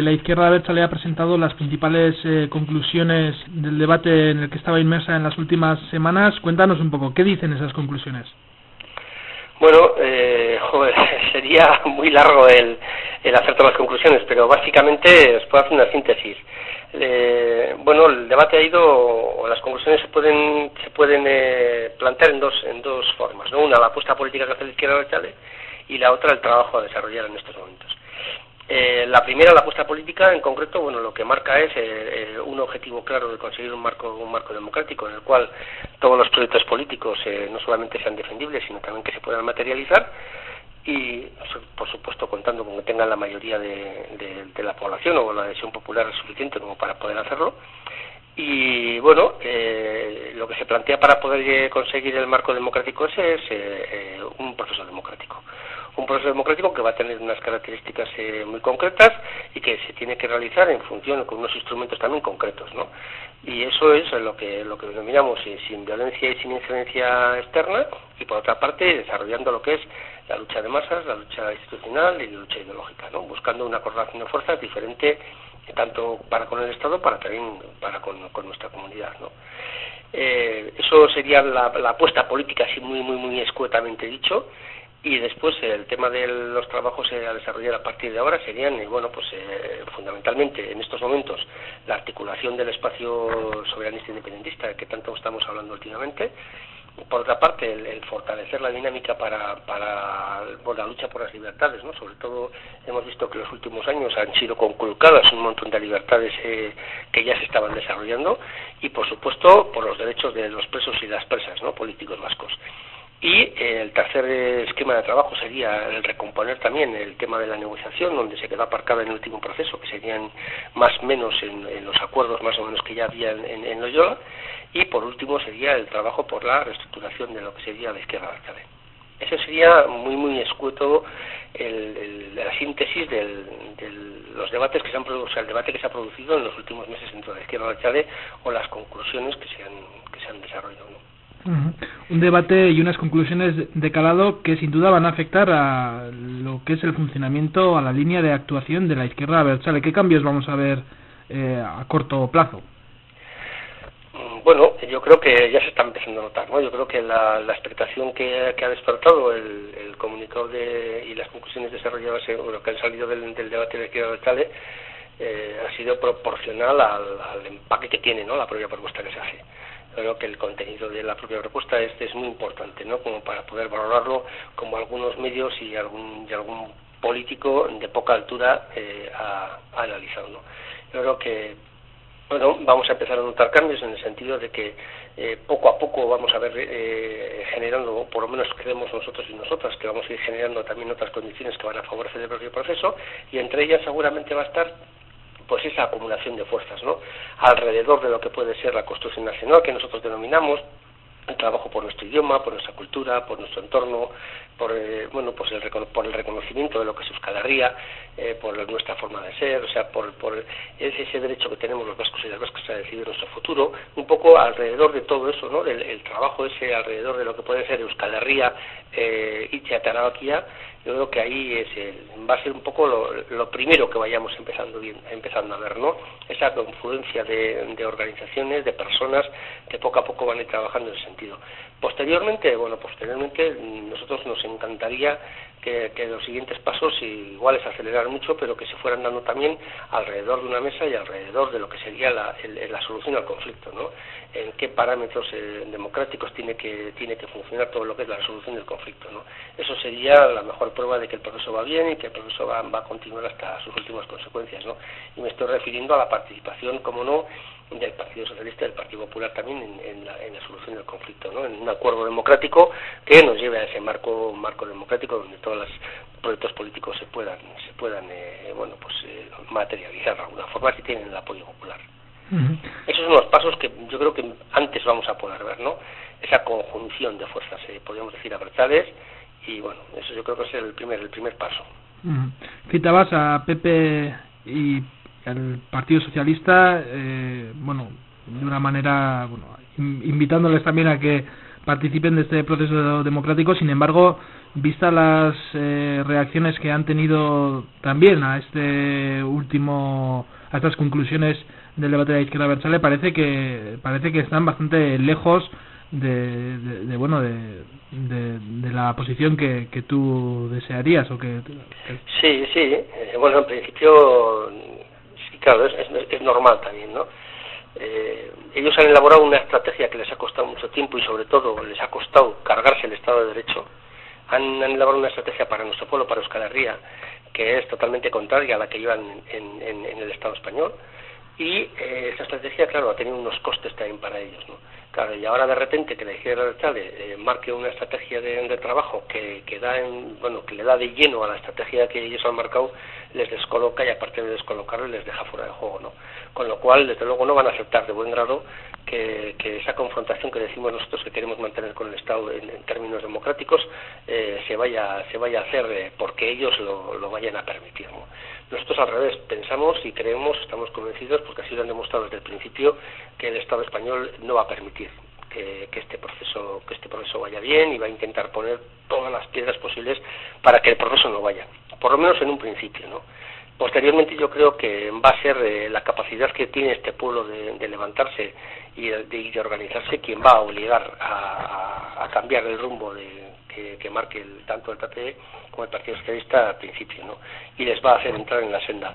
La izquierda le ha presentado las principales eh, conclusiones del debate en el que estaba inmersa en las últimas semanas. Cuéntanos un poco, ¿qué dicen esas conclusiones? Bueno, eh, joder, sería muy largo el, hacer todas las conclusiones, pero básicamente os puedo hacer una síntesis. Eh, bueno, el debate ha ido, o las conclusiones se pueden se pueden eh, plantear en dos en dos formas, ¿no? Una la apuesta política que hace la izquierda y la otra el trabajo a desarrollar en estos momentos. Eh, la primera, la apuesta política, en concreto, bueno, lo que marca es eh, eh, un objetivo claro de conseguir un marco, un marco democrático en el cual todos los proyectos políticos no solamente sean defendibles, sino también que se puedan materializar y, por supuesto, contando con que tengan la mayoría de, la población o la adhesión popular suficiente como para poder hacerlo. Y bueno, lo que se plantea para poder conseguir el marco democrático ese es un proceso democrático un proceso democrático que va a tener unas características eh, muy concretas y que se tiene que realizar en función con unos instrumentos también concretos, ¿no? Y eso es lo que lo que denominamos eh, sin violencia y sin incidencia externa y por otra parte desarrollando lo que es la lucha de masas, la lucha institucional y la lucha ideológica, ¿no? Buscando una correlación de fuerzas diferente eh, tanto para con el Estado para también para con, nuestra comunidad, ¿no? eso sería la, la apuesta política así muy muy muy escuetamente dicho y después el tema de los trabajos a desarrollar a partir de ahora serían, bueno, pues eh, fundamentalmente en estos momentos la articulación del espacio soberanista independentista que tanto estamos hablando últimamente. Por otra parte, el, fortalecer la dinámica para, para la lucha por las libertades, ¿no? Sobre todo hemos visto que en los últimos años han sido conculcadas un montón de libertades eh, que ya se estaban desarrollando y, por supuesto, por los derechos de los presos y las presas, ¿no? Políticos vascos. Y el tercer esquema de trabajo sería el recomponer también el tema de la negociación, donde se quedó aparcada en el último proceso, que serían más o menos en, los acuerdos más o menos que ya había en, Loyola. Y por último sería el trabajo por la reestructuración de lo que sería la izquierda arcade. Eso sería muy, muy escueto el, la síntesis de los debates que se han producido, o sea, el debate que se ha producido en los últimos meses entre la izquierda arcade o las conclusiones que se han, que se han desarrollado. Un debate y unas conclusiones de calado que sin duda van a afectar a lo que es el funcionamiento, a la línea de actuación de la izquierda Abertzale. ¿Qué cambios vamos a ver eh, a corto plazo? Mm, bueno, yo creo que ya se está empezando a notar, ¿no? Yo creo que la, expectación que, ha despertado el, comunicado de, y las conclusiones desarrolladas, lo que han salido del, debate de la izquierda Abertzale, eh, ha sido proporcional al, al empaque que tiene, ¿no? La propia propuesta que se hace creo que el contenido de la propia propuesta este es muy importante, ¿no? Como para poder valorarlo como algunos medios y algún, y algún político de poca altura eh, ha, analizado, ¿no? Yo creo que bueno, vamos a empezar a notar cambios en el sentido de que eh, poco a poco vamos a ver eh, generando, por lo menos creemos nosotros y nosotras, que vamos a ir generando también otras condiciones que van a favorecer el propio proceso y entre ellas seguramente va a estar pues esa acumulación de fuerzas, ¿no? Alrededor de lo que puede ser la construcción nacional que nosotros denominamos el trabajo por nuestro idioma, por nuestra cultura, por nuestro entorno, por eh, bueno pues el, por el reconocimiento de lo que es Euskal eh, por nuestra forma de ser, o sea, por, por ese, derecho que tenemos los vascos y las vascas a decidir nuestro futuro, un poco alrededor de todo eso, ¿no? Del el trabajo ese alrededor de lo que puede ser Euskal Herria eh, y Teatarabaquia, yo creo que ahí es va a ser un poco lo, primero que vayamos empezando empezando a ver, ¿no? Esa confluencia de, de, organizaciones, de personas que poco a poco van a ir trabajando en ese sentido. Posteriormente, bueno, posteriormente nosotros nos encantaría que, los siguientes pasos igual es acelerar mucho, pero que se fueran dando también alrededor de una mesa y alrededor de lo que sería la, la solución al conflicto, ¿no? En qué parámetros eh, democráticos tiene que tiene que funcionar todo lo que es la solución del conflicto, ¿no? Eso sería la mejor prueba de que el proceso va bien y que el proceso va, va a continuar hasta sus últimas consecuencias, ¿no? Y me estoy refiriendo a la participación, como no, del Partido Socialista y del Partido Popular también en, la, solución del conflicto, ¿no? en un acuerdo democrático que nos lleve a ese marco marco democrático donde todos los proyectos políticos se puedan se puedan eh, bueno pues eh, materializar de alguna forma si tienen el apoyo popular. Esos son los pasos que yo creo que antes vamos a poder ver, ¿no? Esa conjunción de fuerzas, eh, podríamos decir, abertzales, y bueno, eso yo creo que es el primer el primer paso. Citabas a Pepe y el Partido Socialista, eh, bueno, de una manera, bueno, invitándoles también a que participen de este proceso democrático. Sin embargo, vista las eh, reacciones que han tenido también a este último, a estas conclusiones del debate de la izquierda versale, parece que parece que están bastante lejos de, de, bueno de, de, la posición que, que tú desearías o que, sí sí eh, bueno en principio claro es, es, normal también no eh, ellos han elaborado una estrategia que les ha costado mucho tiempo y sobre todo les ha costado cargarse el Estado de Derecho. Han, elaborado una estrategia para nuestro pueblo para Euskal Herria que es totalmente contraria a la que llevan en el Estado español. Y eh, esa estrategia, claro, ha tenido unos costes también para ellos, ¿no? Claro, y ahora de repente que la izquierda eh, marque una estrategia de, de trabajo que, que, da en, bueno, que le da de lleno a la estrategia que ellos han marcado, les descoloca y aparte de descolocarlo les deja fuera de juego, ¿no? Con lo cual, desde luego, no van a aceptar de buen grado que, que esa confrontación que decimos nosotros que queremos mantener con el Estado en, términos democráticos eh, se vaya se vaya a hacer eh, porque ellos lo, lo vayan a permitir, ¿no? Nosotros al revés, pensamos y creemos, estamos convencidos, porque así lo han demostrado desde el principio, que el Estado español no va a permitir que, que, este proceso que este proceso vaya bien y va a intentar poner todas las piedras posibles para que el proceso no vaya, por lo menos en un principio, ¿no? Posteriormente yo creo que va a ser eh, la capacidad que tiene este pueblo de, levantarse y de, de, organizarse quien va a obligar a, cambiar el rumbo de, que, que marque el, tanto el PP como el Partido Socialista al principio, ¿no? Y les va a hacer entrar en la senda,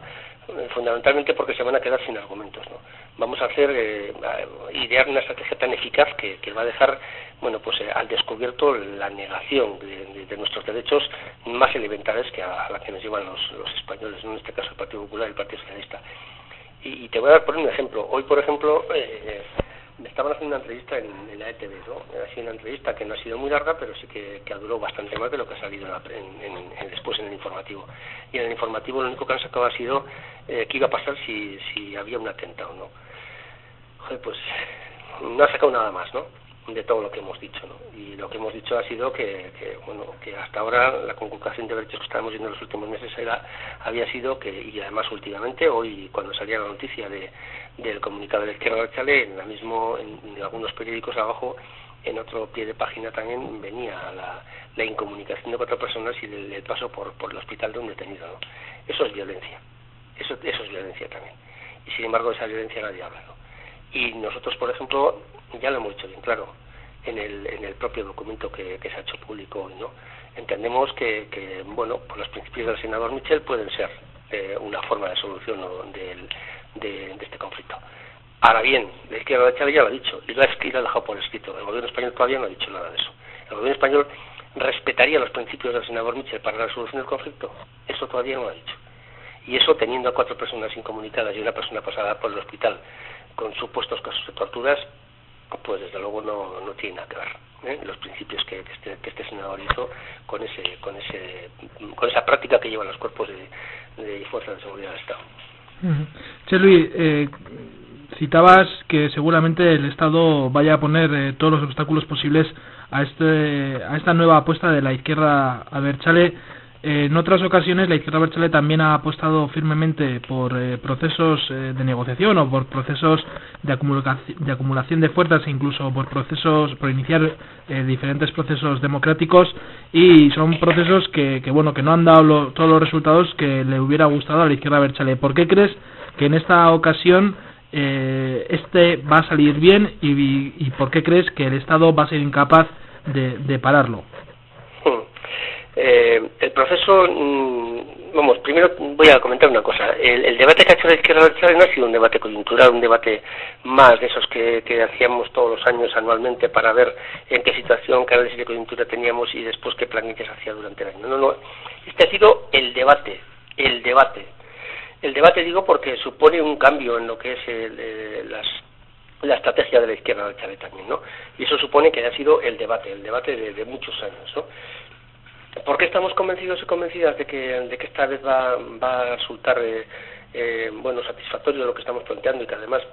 fundamentalmente porque se van a quedar sin argumentos, ¿no? Vamos a hacer, eh, idear una estrategia tan eficaz que, que va a dejar, bueno, pues eh, al descubierto la negación de, nuestros derechos más elementales que a, a la que nos llevan los, los españoles, ¿no? en este caso el Partido Popular y el Partido Socialista. Y, te voy a dar por un ejemplo. Hoy, por ejemplo, eh, estaban haciendo una entrevista en, en la ETV, ¿no? Ha sido una entrevista que no ha sido muy larga, pero sí que, que durado bastante más de lo que ha salido en, en, en, después en el informativo. Y en el informativo lo único que han sacado ha sido eh, qué iba a pasar si, si había un atentado, ¿no? Joder, pues no ha sacado nada más, ¿no? De todo lo que hemos dicho, ¿no? Y lo que hemos dicho ha sido que, bueno, que hasta ahora la conculcación de derechos que estábamos viendo en los últimos meses era, había sido que, y además últimamente, hoy cuando salía la noticia de, del comunicado de la izquierda de Chale, en, la mismo, en, algunos periódicos abajo, en otro pie de página también venía la, incomunicación de cuatro personas y el, el paso por, por el hospital de un detenido, ¿no? Eso es violencia, eso, eso es violencia también. Y sin embargo esa violencia nadie habla, ¿no? Y nosotros, por ejemplo, ya lo hemos dicho bien claro, en el, en el propio documento que, que se ha hecho público hoy, ¿no? Entendemos que, que, bueno, por los principios del senador Michel pueden ser eh, una forma de solución ¿no? del, de, este conflicto. Ahora bien, la izquierda de Chávez ya lo ha dicho, y lo ha, y lo ha dejado por escrito. El gobierno español todavía no ha dicho nada de eso. El gobierno español respetaría los principios del senador Michel para la solución del conflicto. Eso todavía no lo ha dicho. Y eso teniendo a cuatro personas incomunicadas y una persona pasada por el hospital con supuestos casos de torturas, pues desde luego no, no tiene nada que ver ¿eh? los principios que, este, que este senador hizo con ese con ese con esa práctica que llevan los cuerpos de, de fuerzas de seguridad del Estado. Uh eh, citabas que seguramente el Estado vaya a poner eh, todos los obstáculos posibles a este a esta nueva apuesta de la izquierda a Berchale en otras ocasiones la izquierda Berchale también ha apostado firmemente por eh, procesos eh, de negociación o por procesos de, acumula de acumulación de fuerzas e incluso por procesos por iniciar eh, diferentes procesos democráticos y son procesos que, que bueno que no han dado lo, todos los resultados que le hubiera gustado a la izquierda Berchale. ¿Por qué crees que en esta ocasión eh, este va a salir bien y, por qué crees que el Estado va a ser incapaz de pararlo? Eh, el proceso, mmm, vamos, primero voy a comentar una cosa. El, el debate que ha hecho la izquierda de no ha sido un debate coyuntural, un debate más de esos que, que hacíamos todos los años anualmente para ver en qué situación, qué análisis de coyuntura teníamos y después qué planes se hacía durante el año. No, no, este ha sido el debate, el debate. El debate digo porque supone un cambio en lo que es el, eh, las la estrategia de la izquierda del Chávez también, ¿no? Y eso supone que ha sido el debate, el debate de, de muchos años, ¿no? ¿Por qué estamos convencidos y convencidas de que, de que esta vez va, va a resultar eh, eh, bueno satisfactorio lo que estamos planteando y que además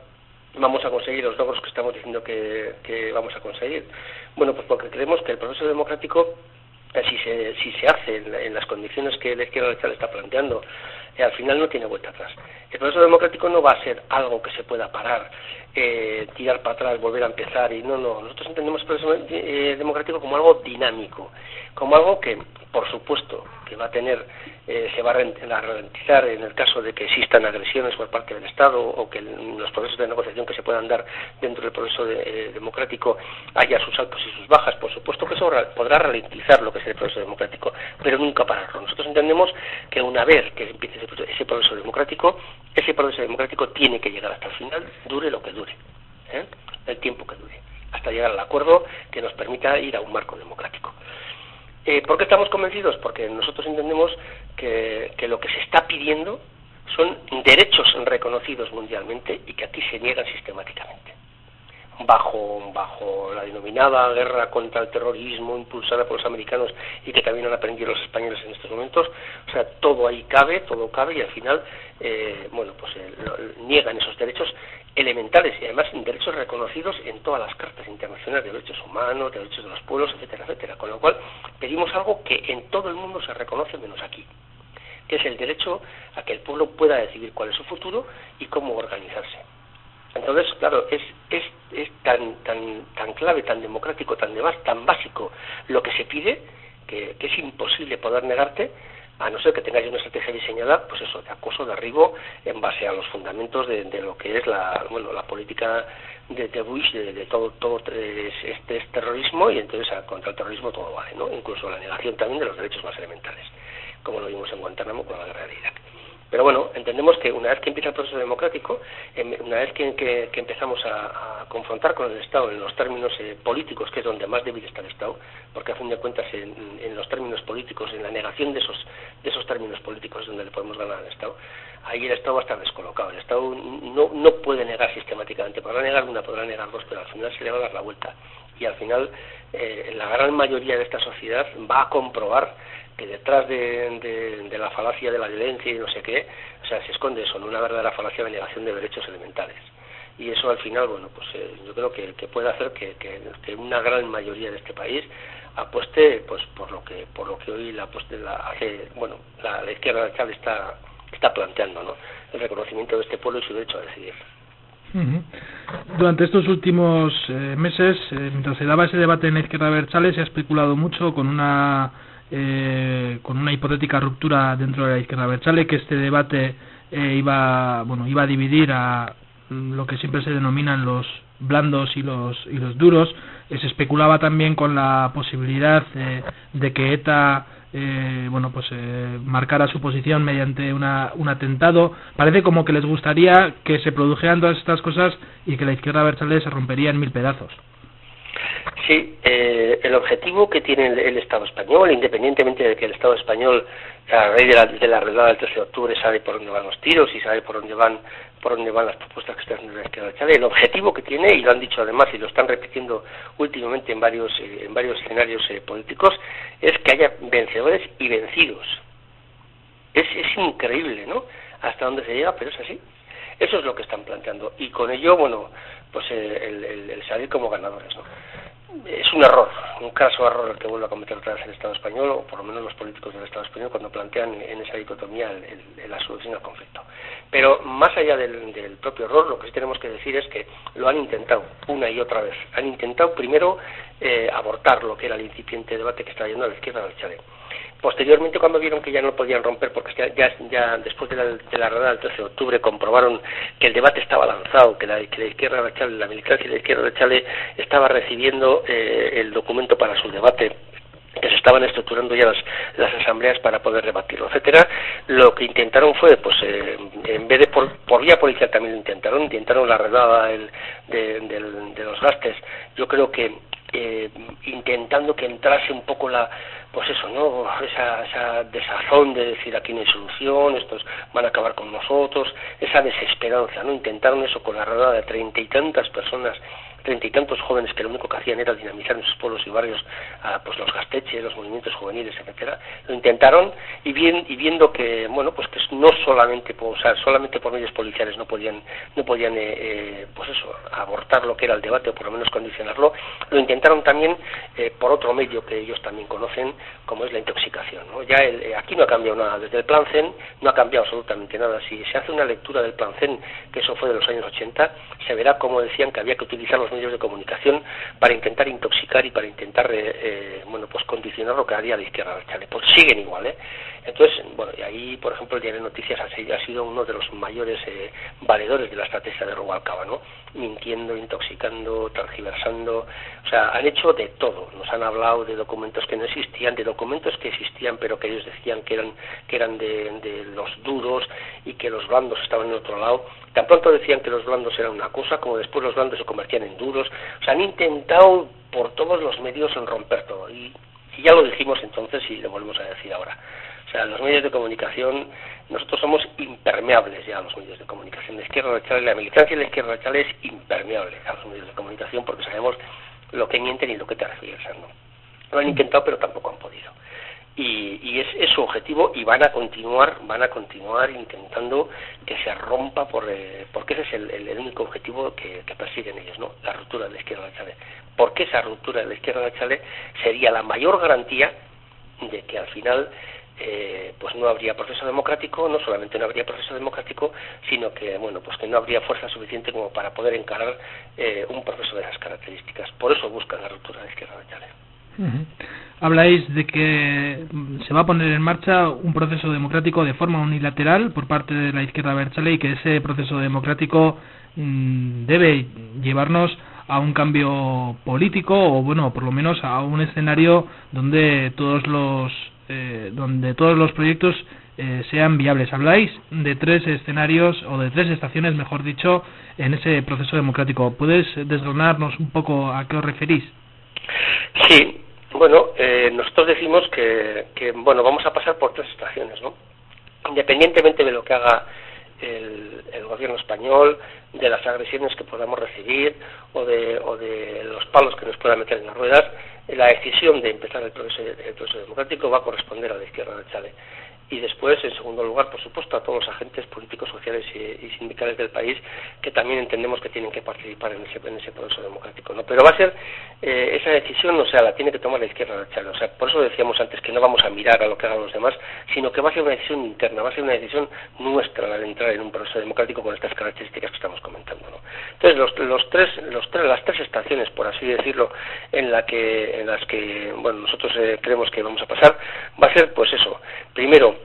vamos a conseguir los logros que estamos diciendo que, que vamos a conseguir? Bueno, pues porque creemos que el proceso democrático si se, si se hace en, las condiciones que la izquierda le está planteando, al final no tiene vuelta atrás. El proceso democrático no va a ser algo que se pueda parar, eh, tirar para atrás, volver a empezar, y no, no. Nosotros entendemos el proceso eh, democrático como algo dinámico, como algo que, por supuesto, que va a tener, eh, se va a ralentizar en el caso de que existan agresiones por parte del Estado o que los procesos de negociación que se puedan dar dentro del proceso democrático haya sus altos y sus bajas. Por supuesto que eso podrá ralentizar lo que es el proceso democrático, pero nunca pararlo. Nosotros entendemos que una vez que empiece ese proceso democrático, ese proceso democrático tiene que llegar hasta el final, dure lo que dure, ¿eh? el tiempo que dure, hasta llegar al acuerdo que nos permita ir a un marco democrático. Eh, ¿Por qué estamos convencidos? Porque nosotros entendemos que, que lo que se está pidiendo son derechos reconocidos mundialmente y que aquí se niegan sistemáticamente bajo, bajo la denominada guerra contra el terrorismo impulsada por los americanos y que también han aprendido los españoles en estos momentos. O sea, todo ahí cabe, todo cabe y al final, eh, bueno, pues eh, niegan esos derechos elementales y además derechos reconocidos en todas las cartas internacionales de derechos humanos, de derechos de los pueblos, etcétera, etcétera. Con lo cual pedimos algo que en todo el mundo se reconoce menos aquí que es el derecho a que el pueblo pueda decidir cuál es su futuro y cómo organizarse. Entonces, claro, es, es, tan, tan, tan clave, tan democrático, tan, tan básico lo que se pide, que, es imposible poder negarte, a no ser que tengáis una estrategia diseñada, pues eso, de acoso, de arribo, en base a los fundamentos de, lo que es la, bueno, la política de, de Bush, de, todo, todo es, este es terrorismo, y entonces contra el terrorismo todo vale, ¿no? Incluso la negación también de los derechos más elementales, como lo vimos en Guantánamo con la guerra de Irak. Pero bueno, entendemos que una vez que empieza el proceso democrático, em, una vez que, empezamos a, confrontar con el Estado en los términos eh, políticos, que es donde más débil está el Estado, porque a fin de cuentas en, los términos políticos, en la negación de esos, de esos términos políticos es donde le podemos ganar al Estado, ahí el Estado va a estar descolocado. El Estado no, no puede negar sistemáticamente, podrá negar una, podrá negar dos, pero al final se le va a dar la vuelta. Y al final eh, la gran mayoría de esta sociedad va a comprobar que detrás de, de, la falacia de la violencia y no sé qué, o sea, se esconde eso, una verdadera falacia de negación de derechos elementales. Y eso al final, bueno, pues eh, yo creo que, que puede hacer que, que, una gran mayoría de este país apueste pues por lo que por lo que hoy la, la hace bueno la, la izquierda radical está está planteando no el reconocimiento de este pueblo y su derecho a decidir. Durante estos últimos eh, meses eh, mientras se daba ese debate en la izquierda Berchale se ha especulado mucho con una eh, con una hipotética ruptura dentro de la izquierda Berchale, que este debate eh, iba, bueno, iba a dividir a lo que siempre se denominan los blandos y los, y los duros. Eh, se especulaba también con la posibilidad de que ETA eh, bueno pues eh, marcara su posición mediante una, un atentado parece como que les gustaría que se produjeran todas estas cosas y que la izquierda Berchale se rompería en mil pedazos Sí, eh, el objetivo que tiene el, Estado español, independientemente de que el Estado español, a raíz de la, de la redada del 13 de octubre, sabe por dónde van los tiros y sabe por dónde van por dónde van las propuestas que están haciendo la izquierda. El objetivo que tiene, y lo han dicho además y lo están repitiendo últimamente en varios, eh, en varios escenarios eh, políticos, es que haya vencedores y vencidos. Es, es increíble, ¿no? Hasta dónde se llega, pero es así. Eso es lo que están planteando. Y con ello, bueno, pues el, el, el salir como ganadores, ¿no? Es un error, un caso error el que vuelve a cometer otra vez el Estado español, o por lo menos los políticos del Estado español, cuando plantean en esa dicotomía la solución al conflicto. Pero más allá del, propio error, lo que sí tenemos que decir es que lo han intentado una y otra vez. Han intentado primero eh, abortar lo que era el incipiente debate que estaba yendo a la izquierda del Chale. Posteriormente, cuando vieron que ya no podían romper, porque ya, ya después de la, de la redada del 13 de octubre comprobaron que el debate estaba lanzado, que la, izquierda de Chale, la militancia y la izquierda de Chale estaba recibiendo eh, el documento para su debate que se estaban estructurando ya las, las asambleas para poder debatirlo, etcétera, lo que intentaron fue, pues, eh, en vez de por, por, vía policial también lo intentaron, intentaron la redada de, de, los gastes. Yo creo que eh, intentando que entrase un poco la, pues eso, ¿no? Esa, esa desazón de decir aquí no hay solución, estos van a acabar con nosotros, esa desesperanza, ¿no? Intentaron eso con la redada de treinta y tantas personas treinta y tantos jóvenes que lo único que hacían era dinamizar en sus pueblos y barrios pues los gasteches, los movimientos juveniles, etcétera, lo intentaron y, bien, y viendo que bueno pues que no solamente por, solamente por medios policiales no podían no podían eh, eh, pues eso abortar lo que era el debate o por lo menos condicionarlo, lo intentaron también eh, por otro medio que ellos también conocen como es la intoxicación. ¿no? Ya aquí no ha cambiado nada desde el plan CEN no ha cambiado absolutamente nada. Si se hace una lectura del plan CEN que eso fue de los años 80 se verá como decían que había que utilizar los medios de comunicación para intentar intoxicar y para intentar eh, eh, bueno pues condicionar lo que haría la izquierda Chale. Pues siguen igual, ¿eh? Entonces, bueno, y ahí, por ejemplo, el Diario Noticias ha sido uno de los mayores eh, valedores de la estrategia de Rubalcaba, ¿no? Mintiendo, intoxicando, transgiversando, o sea, han hecho de todo. Nos han hablado de documentos que no existían, de documentos que existían, pero que ellos decían que eran que eran de, de los duros y que los blandos estaban en otro lado. Tan pronto decían que los blandos eran una cosa, como después los blandos se convertían en duros. O sea, han intentado por todos los medios romper todo. Y, ya lo dijimos entonces y lo volvemos a decir ahora sea, los medios de comunicación, nosotros somos impermeables ya a los medios de comunicación. La izquierda radical, la militancia de la izquierda radical es impermeable a los medios de comunicación porque sabemos lo que mienten y lo que te refieres. ¿no? Lo han intentado, pero tampoco han podido. Y, y es, su objetivo y van a continuar van a continuar intentando que se rompa por, eh, porque ese es el, único objetivo que, persiguen ellos no la ruptura de la izquierda de Chale porque esa ruptura de la izquierda de Chale sería la mayor garantía de que al final eh, pues no habría proceso democrático, no solamente no habría proceso democrático, sino que bueno pues que no habría fuerza suficiente como para poder encarar eh, un proceso de esas características. Por eso buscan la ruptura de izquierda de Chale. Habláis de que se va a poner en marcha un proceso democrático de forma unilateral por parte de la izquierda Berchale y que ese proceso democrático mm, debe llevarnos a un cambio político o bueno por lo menos a un escenario donde todos los eh, donde todos los proyectos eh, sean viables. Habláis de tres escenarios o de tres estaciones, mejor dicho, en ese proceso democrático. ¿Puedes desgranarnos un poco a qué os referís? Sí, bueno, eh, nosotros decimos que, que, bueno, vamos a pasar por tres estaciones, ¿no? Independientemente de lo que haga el, el, gobierno español, de las agresiones que podamos recibir o de, o de los palos que nos puedan meter en las ruedas, la decisión de empezar el proceso, el proceso democrático va a corresponder a la izquierda de Chale y después, en segundo lugar, por supuesto, a todos los agentes políticos, sociales y, sindicales del país que también entendemos que tienen que participar en ese, en ese proceso democrático. ¿no? Pero va a ser eh, esa decisión, o sea, la tiene que tomar la izquierda Chale. O sea, por eso decíamos antes que no vamos a mirar a lo que hagan los demás, sino que va a ser una decisión interna, va a ser una decisión nuestra la de entrar en un proceso democrático con estas características que estamos comentando. ¿no? Entonces, los, los tres, los tres, las tres estaciones, por así decirlo, en, la que, en las que bueno, nosotros eh, creemos que vamos a pasar, va a ser, pues eso, primero,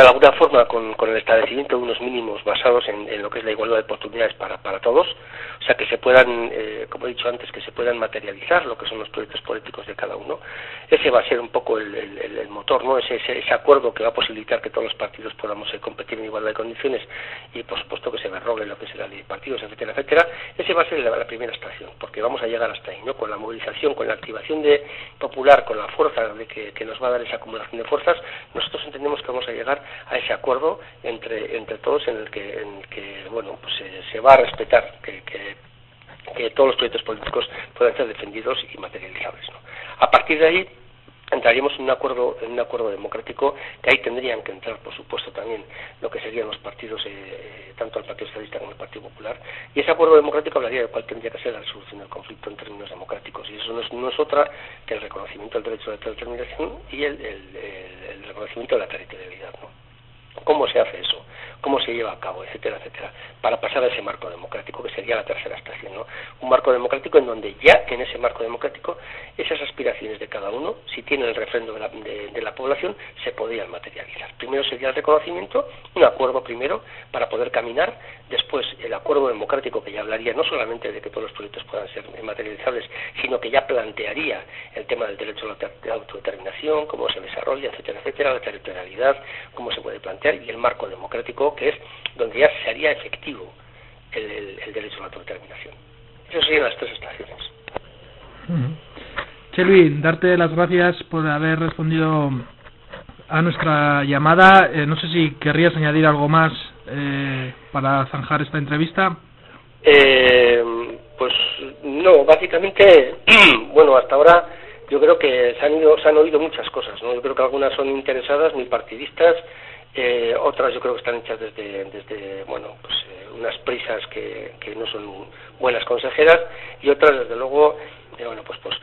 de alguna forma con, con, el establecimiento de unos mínimos basados en, lo que es la igualdad de oportunidades para, para todos, o sea, que se puedan, eh, como he dicho antes, que se puedan materializar lo que son los proyectos políticos de cada uno. Ese va a ser un poco el, motor, ¿no? Ese, ese, ese, acuerdo que va a posibilitar que todos los partidos podamos eh, competir en igualdad de condiciones y, por supuesto, que se derrogue lo que es la ley de partidos, etcétera, etcétera. Ese va a ser la, la, primera estación, porque vamos a llegar hasta ahí, ¿no? Con la movilización, con la activación de popular, con la fuerza de que, que nos va a dar esa acumulación de fuerzas, nosotros entendemos que vamos a llegar a ese acuerdo entre entre todos en el que en el que bueno pues se, se va a respetar que, que, que, todos los proyectos políticos puedan ser defendidos y materializables ¿no? a partir de ahí entraríamos en un acuerdo un acuerdo democrático que ahí tendrían que entrar por supuesto también lo que serían los partidos eh, tanto el Partido Socialista como el Partido Popular y ese acuerdo democrático hablaría de cuál tendría que ser la resolución del conflicto en términos democráticos y eso no es, no es otra que el reconocimiento del derecho de autodeterminación y el, el, el, el reconocimiento de la territorialidad ¿no? Cómo se hace eso, cómo se lleva a cabo, etcétera, etcétera, para pasar a ese marco democrático, que sería la tercera estación, ¿no? Un marco democrático en donde ya en ese marco democrático esas aspiraciones de cada uno, si tienen el refrendo de la, de, de la población, se podrían materializar. Primero sería el reconocimiento, un acuerdo primero para poder caminar, después el acuerdo democrático que ya hablaría no solamente de que todos los proyectos puedan ser materializables, sino que ya plantearía el tema del derecho a la autodeterminación, cómo se desarrolla, etcétera, etcétera, la territorialidad, cómo se puede plantear y el marco democrático que es donde ya se haría efectivo el, el, el derecho a la autodeterminación. Esas serían las tres estaciones. Uh -huh. Darte las gracias por haber respondido a nuestra llamada. Eh, no sé si querrías añadir algo más eh, para zanjar esta entrevista. Eh, pues no, básicamente, bueno, hasta ahora yo creo que se han, ido, se han oído muchas cosas, ¿no? Yo creo que algunas son interesadas, muy partidistas, eh, otras yo creo que están hechas desde, desde bueno, pues eh, unas prisas que, que no son buenas consejeras y otras, desde luego, eh, bueno, pues, pues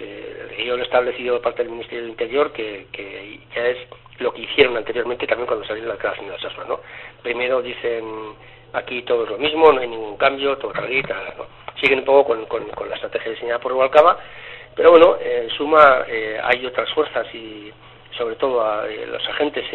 yo lo establecido de parte del Ministerio del Interior que, que ya es lo que hicieron anteriormente también cuando salieron la declaración de la ¿no? Primero dicen aquí todo es lo mismo, no hay ningún cambio, todo está ¿no? Siguen un poco con, con, con la estrategia diseñada por Rubalcaba, pero bueno, en suma eh, hay otras fuerzas y sobre todo a eh, los agentes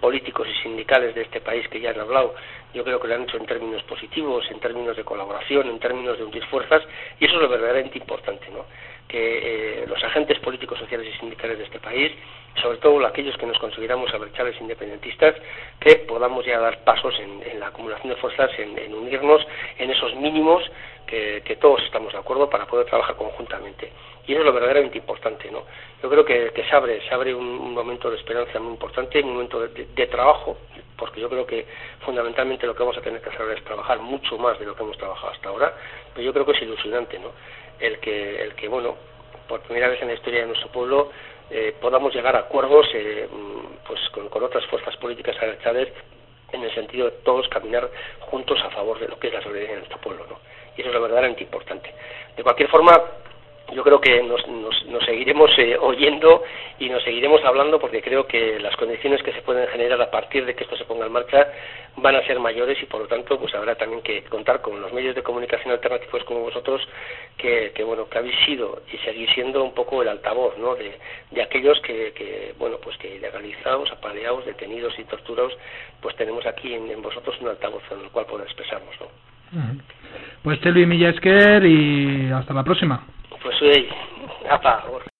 políticos y sindicales de este país que ya han hablado, yo creo que lo han hecho en términos positivos, en términos de colaboración, en términos de unir fuerzas, y eso es lo verdaderamente importante, ¿no? que eh, los agentes políticos, sociales y sindicales de este país, sobre todo aquellos que nos consideramos abertzales independentistas, que podamos ya dar pasos en, la acumulación de fuerzas, en, unirnos en esos mínimos que, todos estamos de acuerdo para poder trabajar conjuntamente. Y eso es lo verdaderamente importante, ¿no? Yo creo que, se abre, se abre un, momento de esperanza muy importante, un momento de, trabajo, porque yo creo que fundamentalmente lo que vamos a tener que hacer es trabajar mucho más de lo que hemos trabajado hasta ahora, pero yo creo que es ilusionante, ¿no? el que, el que bueno, por primera vez en la historia de nuestro pueblo eh, podamos llegar a acuerdos eh, mm, pues con, otras fuerzas políticas agachadas en el sentido de todos caminar juntos a favor de lo que es la soberanía de nuestro pueblo, ¿no? Y eso es lo verdaderamente importante. De cualquier forma, yo creo que nos, nos, seguiremos eh, oyendo y nos seguiremos hablando porque creo que las condiciones que se pueden generar a partir de que esto se ponga en marcha van a ser mayores y por lo tanto pues habrá también que contar con los medios de comunicación alternativos como vosotros que, que bueno que habéis sido y seguís siendo un poco el altavoz ¿no? de, aquellos que, que bueno pues que ilegalizados, apaleados, detenidos y torturados pues tenemos aquí en, vosotros un altavoz en el cual poder expresarnos ¿no? Pues Telu y Millasker y hasta la próxima posweng, aparo.